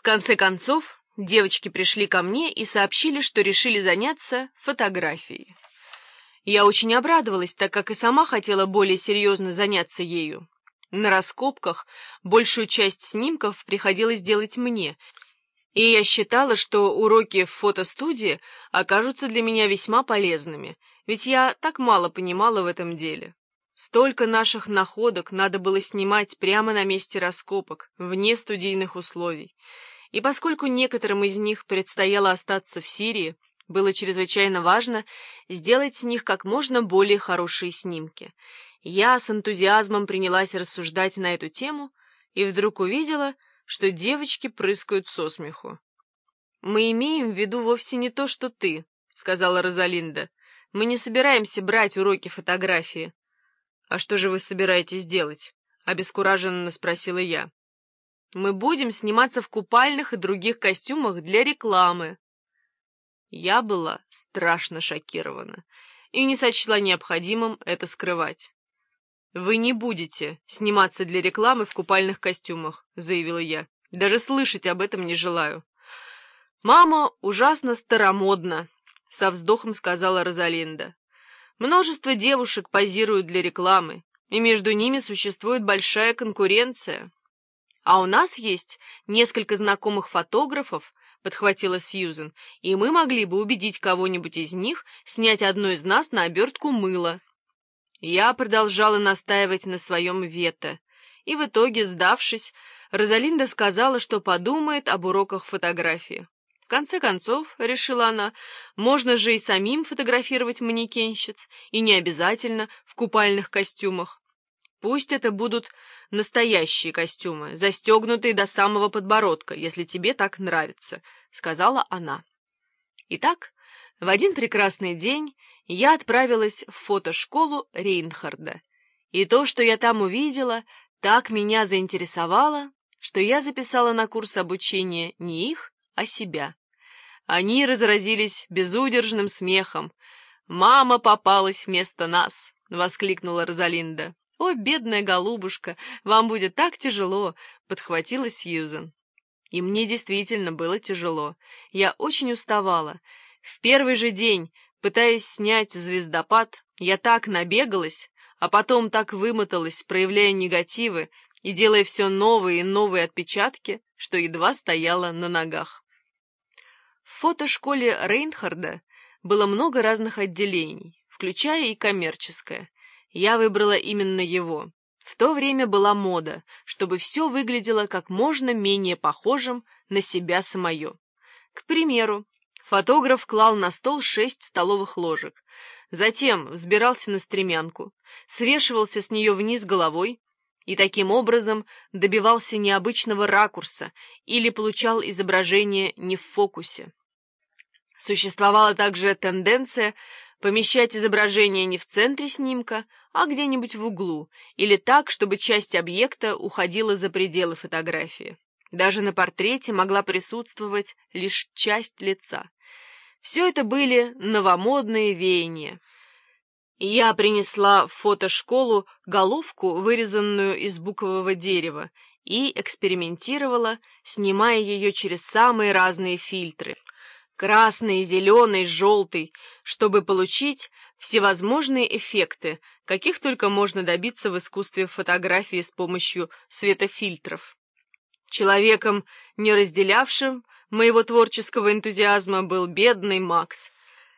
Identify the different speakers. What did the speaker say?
Speaker 1: В конце концов, девочки пришли ко мне и сообщили, что решили заняться фотографией. Я очень обрадовалась, так как и сама хотела более серьезно заняться ею. На раскопках большую часть снимков приходилось делать мне, и я считала, что уроки в фотостудии окажутся для меня весьма полезными, ведь я так мало понимала в этом деле. Столько наших находок надо было снимать прямо на месте раскопок, вне студийных условий. И поскольку некоторым из них предстояло остаться в Сирии, было чрезвычайно важно сделать с них как можно более хорошие снимки. Я с энтузиазмом принялась рассуждать на эту тему и вдруг увидела, что девочки прыскают со смеху. «Мы имеем в виду вовсе не то, что ты», — сказала Розалинда. «Мы не собираемся брать уроки фотографии». «А что же вы собираетесь делать?» — обескураженно спросила я. «Мы будем сниматься в купальных и других костюмах для рекламы». Я была страшно шокирована и не сочла необходимым это скрывать. «Вы не будете сниматься для рекламы в купальных костюмах», — заявила я. «Даже слышать об этом не желаю». «Мама ужасно старомодна», — со вздохом сказала Розалинда. Множество девушек позируют для рекламы, и между ними существует большая конкуренция. А у нас есть несколько знакомых фотографов, подхватила Сьюзен, и мы могли бы убедить кого-нибудь из них снять одну из нас на обертку мыла. Я продолжала настаивать на своем вето, и в итоге, сдавшись, Розалинда сказала, что подумает об уроках фотографии конце концов, — решила она, — можно же и самим фотографировать манекенщиц, и не обязательно в купальных костюмах. Пусть это будут настоящие костюмы, застегнутые до самого подбородка, если тебе так нравится, — сказала она. Итак, в один прекрасный день я отправилась в фотошколу Рейнхарда, и то, что я там увидела, так меня заинтересовало, что я записала на курс обучения не их, а себя. Они разразились безудержным смехом. «Мама попалась вместо нас!» — воскликнула Розалинда. «О, бедная голубушка, вам будет так тяжело!» — подхватила Сьюзен. И мне действительно было тяжело. Я очень уставала. В первый же день, пытаясь снять звездопад, я так набегалась, а потом так вымоталась, проявляя негативы и делая все новые и новые отпечатки, что едва стояла на ногах. В фотошколе Рейнхарда было много разных отделений, включая и коммерческое. Я выбрала именно его. В то время была мода, чтобы все выглядело как можно менее похожим на себя самое. К примеру, фотограф клал на стол шесть столовых ложек, затем взбирался на стремянку, свешивался с нее вниз головой и таким образом добивался необычного ракурса или получал изображение не в фокусе. Существовала также тенденция помещать изображение не в центре снимка, а где-нибудь в углу, или так, чтобы часть объекта уходила за пределы фотографии. Даже на портрете могла присутствовать лишь часть лица. Все это были новомодные веяния. Я принесла в фотошколу головку, вырезанную из букового дерева, и экспериментировала, снимая ее через самые разные фильтры — красный, зеленый, желтый, чтобы получить всевозможные эффекты, каких только можно добиться в искусстве фотографии с помощью светофильтров. Человеком, не разделявшим моего творческого энтузиазма, был бедный Макс —